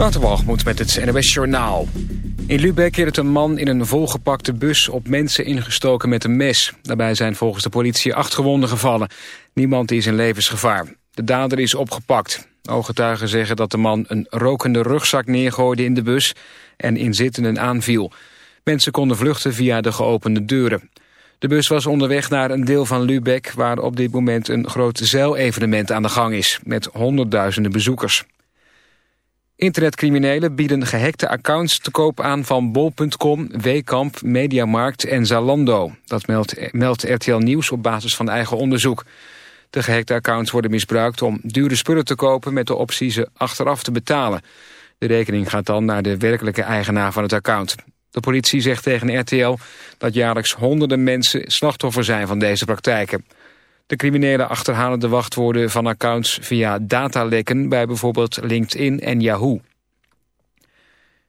Waterwalgemoed met het NWS Journaal. In Lübeck heeft een man in een volgepakte bus op mensen ingestoken met een mes. Daarbij zijn volgens de politie acht gewonden gevallen. Niemand is in levensgevaar. De dader is opgepakt. Ooggetuigen zeggen dat de man een rokende rugzak neergooide in de bus... en inzittenden aanviel. Mensen konden vluchten via de geopende deuren. De bus was onderweg naar een deel van Lübeck... waar op dit moment een groot zeilevenement aan de gang is... met honderdduizenden bezoekers. Internetcriminelen bieden gehackte accounts te koop aan van bol.com, Wekamp, Mediamarkt en Zalando. Dat meldt, meldt RTL Nieuws op basis van eigen onderzoek. De gehackte accounts worden misbruikt om dure spullen te kopen met de optie ze achteraf te betalen. De rekening gaat dan naar de werkelijke eigenaar van het account. De politie zegt tegen RTL dat jaarlijks honderden mensen slachtoffer zijn van deze praktijken. De criminelen achterhalen de wachtwoorden van accounts via datalekken bij bijvoorbeeld LinkedIn en Yahoo.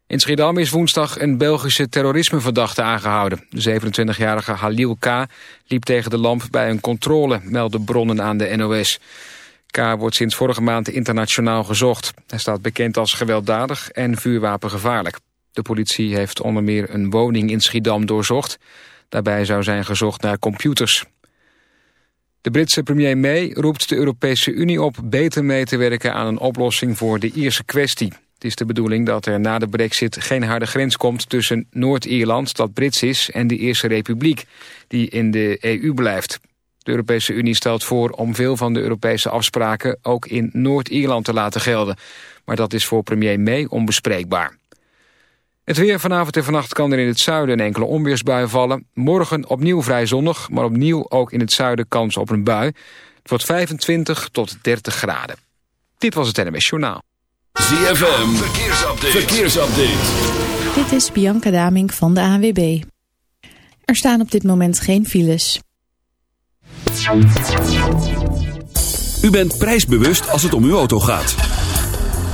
In Schiedam is woensdag een Belgische terrorismeverdachte aangehouden. De 27-jarige Halil K. liep tegen de lamp bij een controle, melden bronnen aan de NOS. K. wordt sinds vorige maand internationaal gezocht. Hij staat bekend als gewelddadig en vuurwapengevaarlijk. De politie heeft onder meer een woning in Schiedam doorzocht. Daarbij zou zijn gezocht naar computers. De Britse premier May roept de Europese Unie op beter mee te werken aan een oplossing voor de Ierse kwestie. Het is de bedoeling dat er na de brexit geen harde grens komt tussen Noord-Ierland, dat Brits is, en de Ierse Republiek, die in de EU blijft. De Europese Unie stelt voor om veel van de Europese afspraken ook in Noord-Ierland te laten gelden. Maar dat is voor premier May onbespreekbaar. Het weer vanavond en vannacht kan er in het zuiden een enkele onweersbui vallen. Morgen opnieuw vrij zonnig, maar opnieuw ook in het zuiden kans op een bui. Het wordt 25 tot 30 graden. Dit was het NMS Journaal. ZFM, verkeersupdate. verkeersupdate. Dit is Bianca Damink van de ANWB. Er staan op dit moment geen files. U bent prijsbewust als het om uw auto gaat.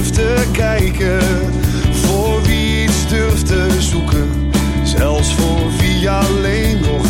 durft te kijken. Voor wie iets durft te zoeken. Zelfs voor wie alleen nog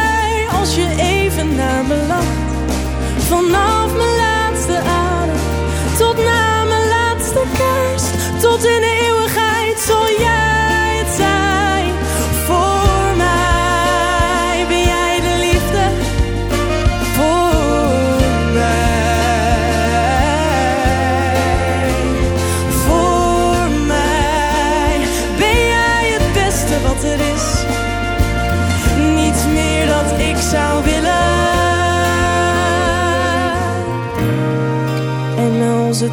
Vanaf mijn laatste adem tot na mijn laatste kerst. Tot in de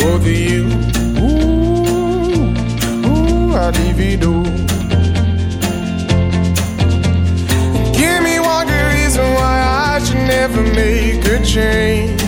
Over you, ooh, ooh, I adivinó. Give me one good reason why I should never make a change.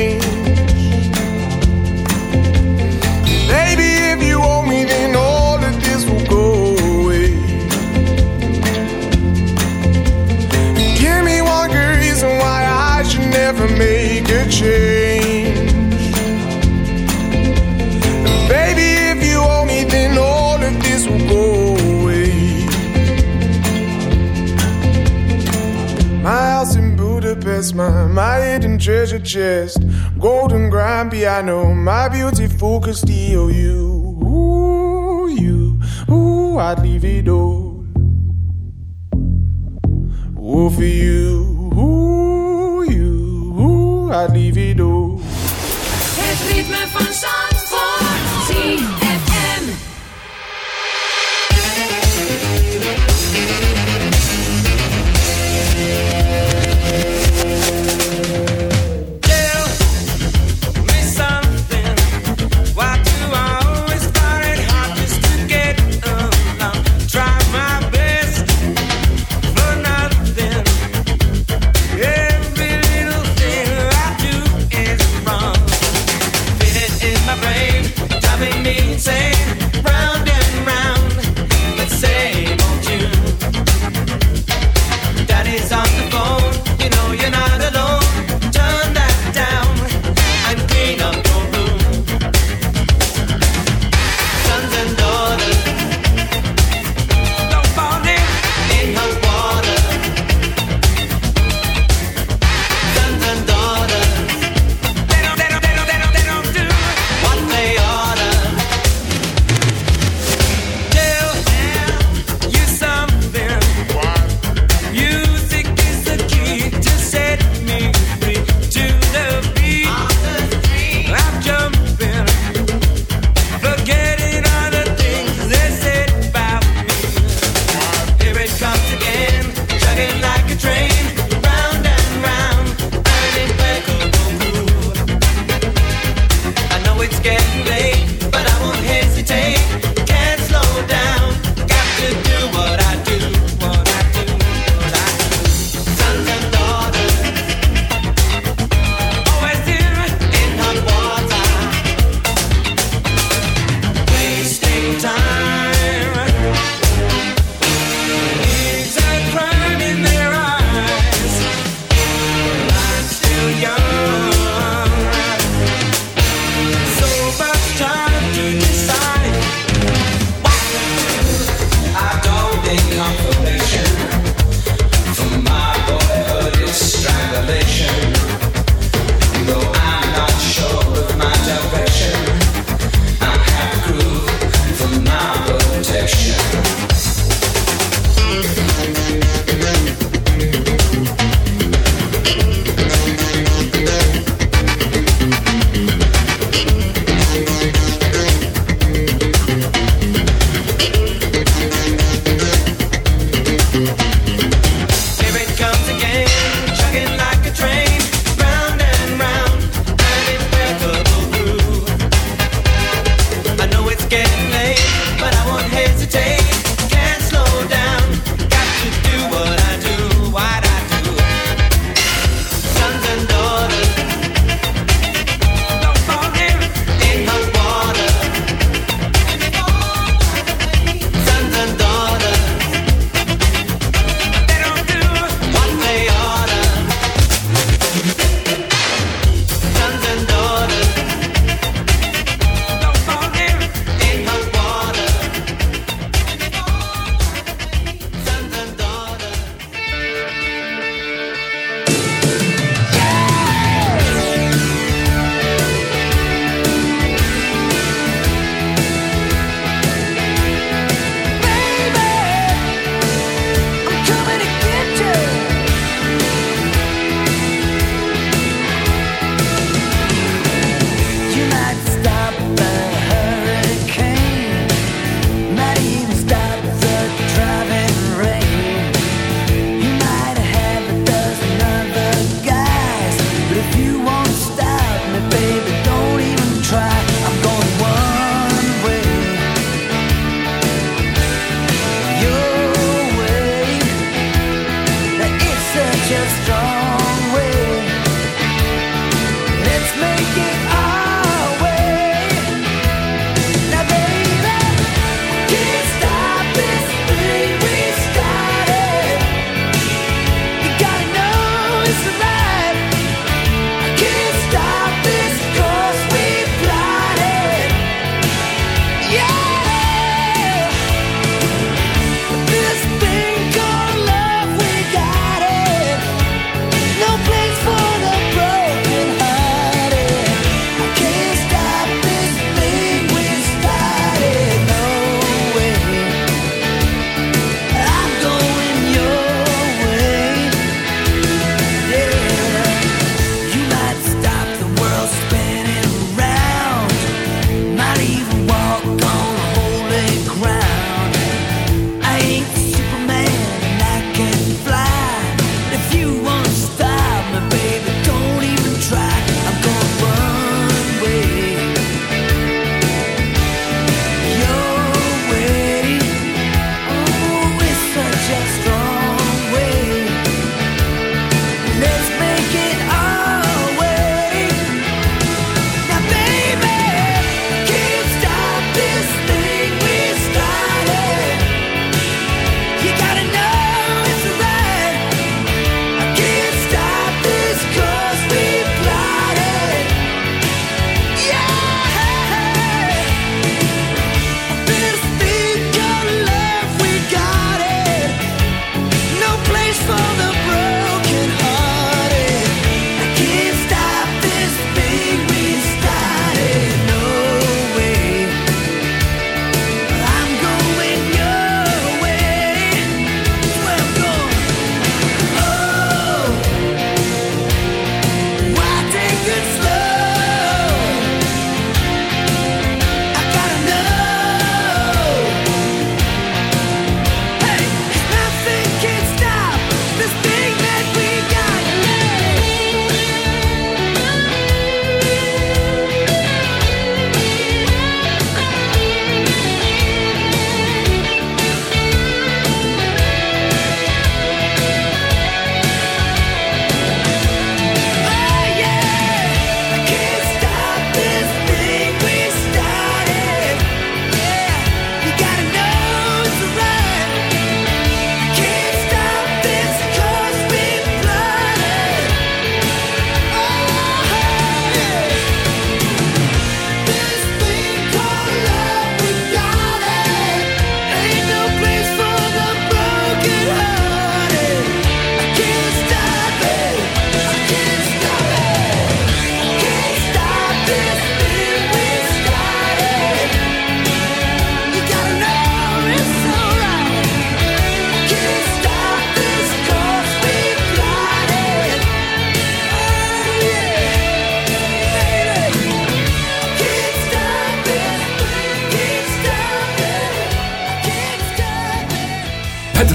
Never make a change. And Baby, if you owe me, then all of this will go away. My house in Budapest, my, my hidden treasure chest, golden grand piano, my beauty focused EOU. Ooh, you, ooh, I'd leave it all. Ooh, for you, you, I'd. Het ritme van Zandvoort. ZFM.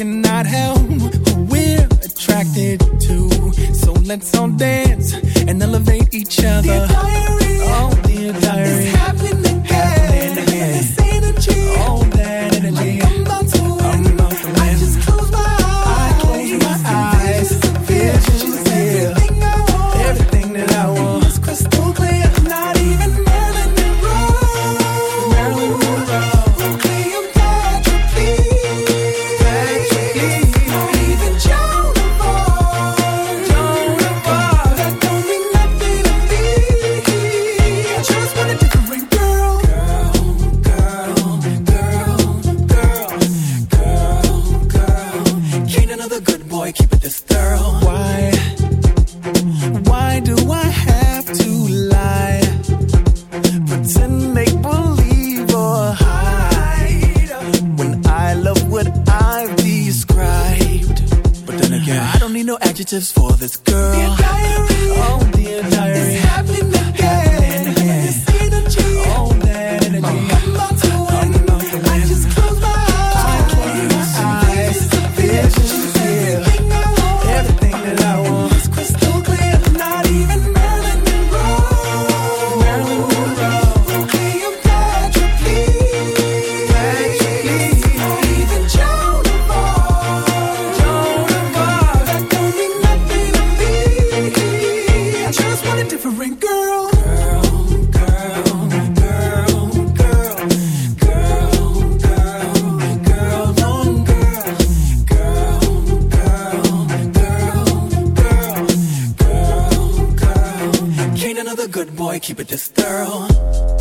cannot help who we're attracted to. So let's all dance and elevate each other. The diary, oh, the diary. is happening. good boy, keep it this thorough.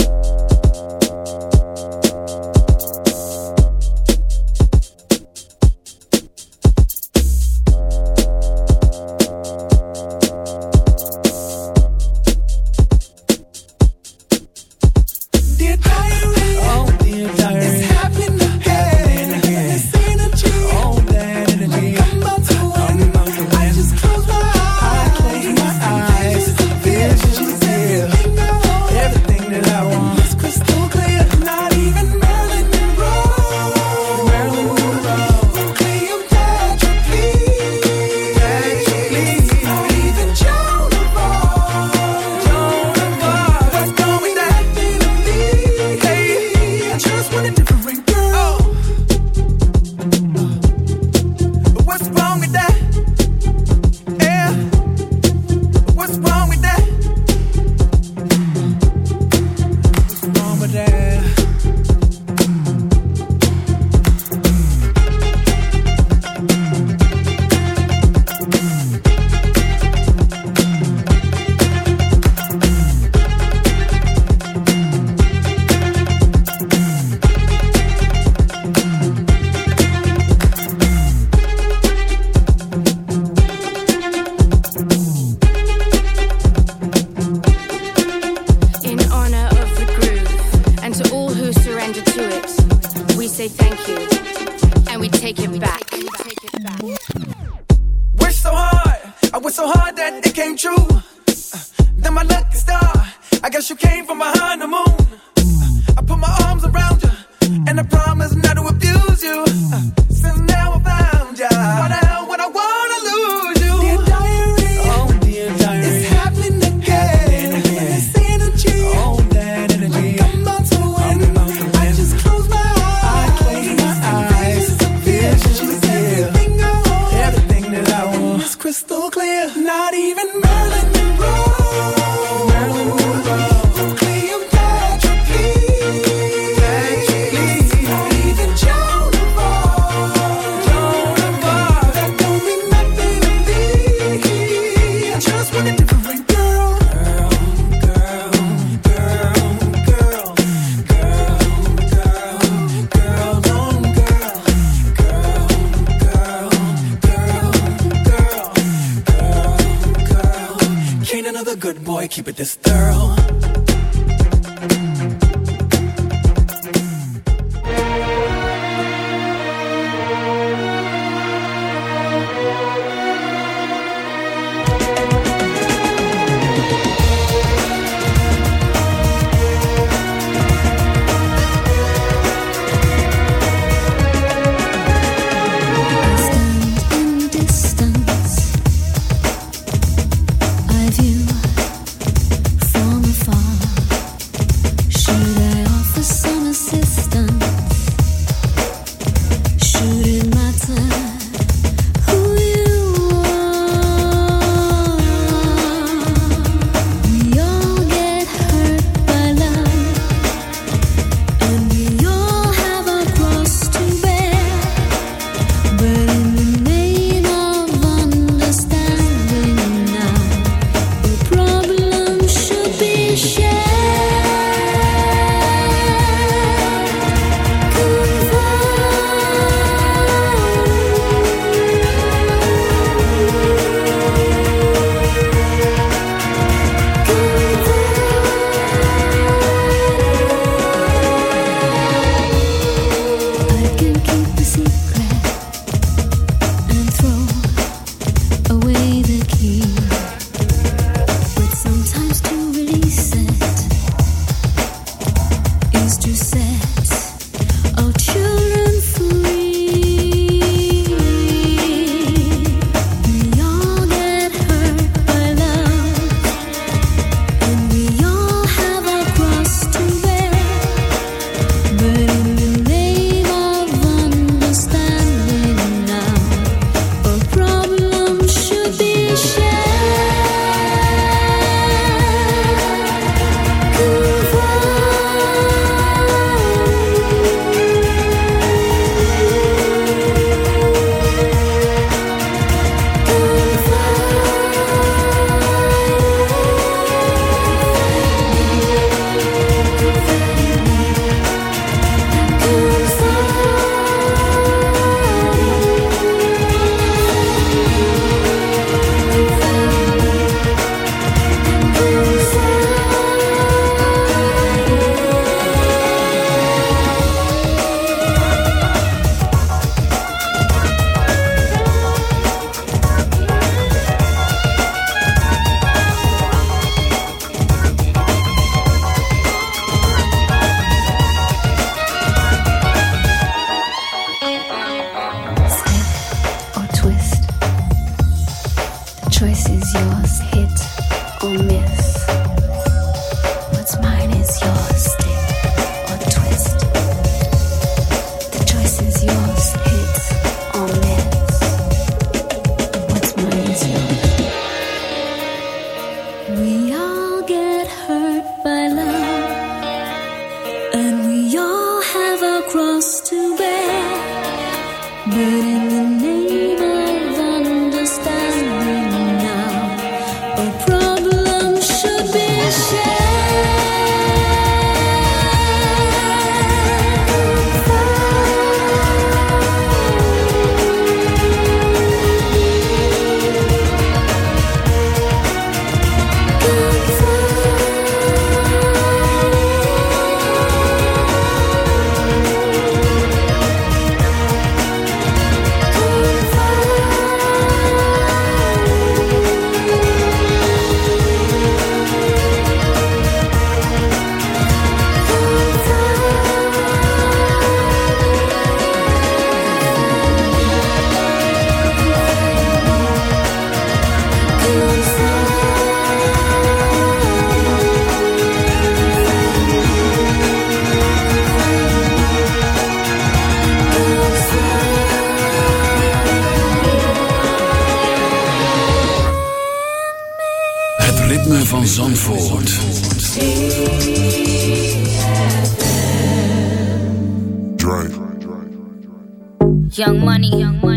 I guess you came from behind the moon. I put my arms around you, and I promise not to abuse.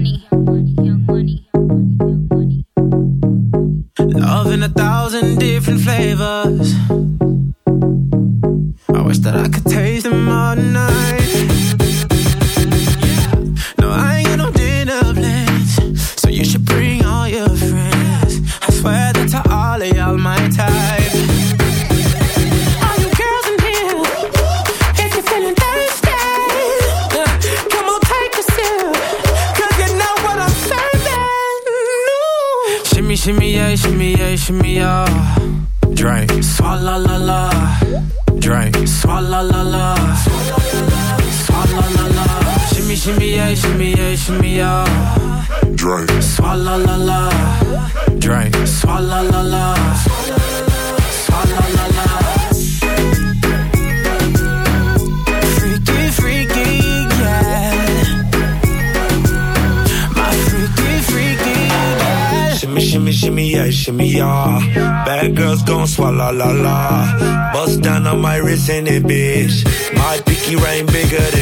Loving Love in a thousand different flavors. Bust down on my wrist and it, bitch. My picky ring bigger than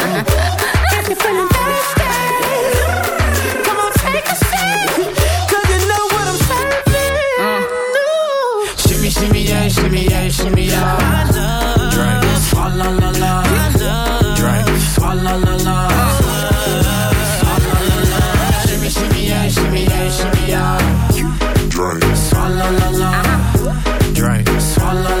Drink. Swallow, la, la. Drink. Swallow.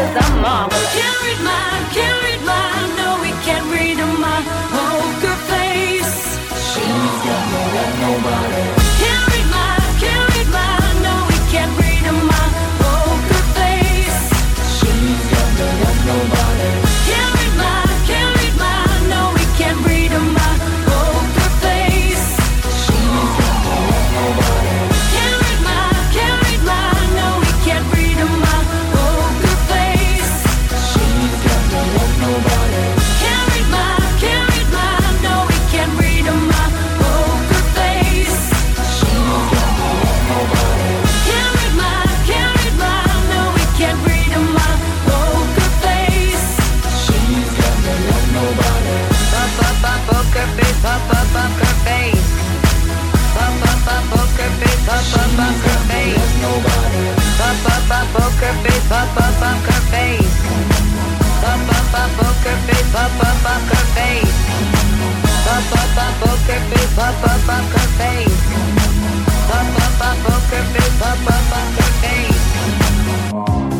Cause I'm marvelous. Can't read my, can't read my, no, we can't read my poker face. She's got no love, nobody. Poker face. Pop, poker face, pop, face. Pop, face, pop, face. Pop, face, pop, face.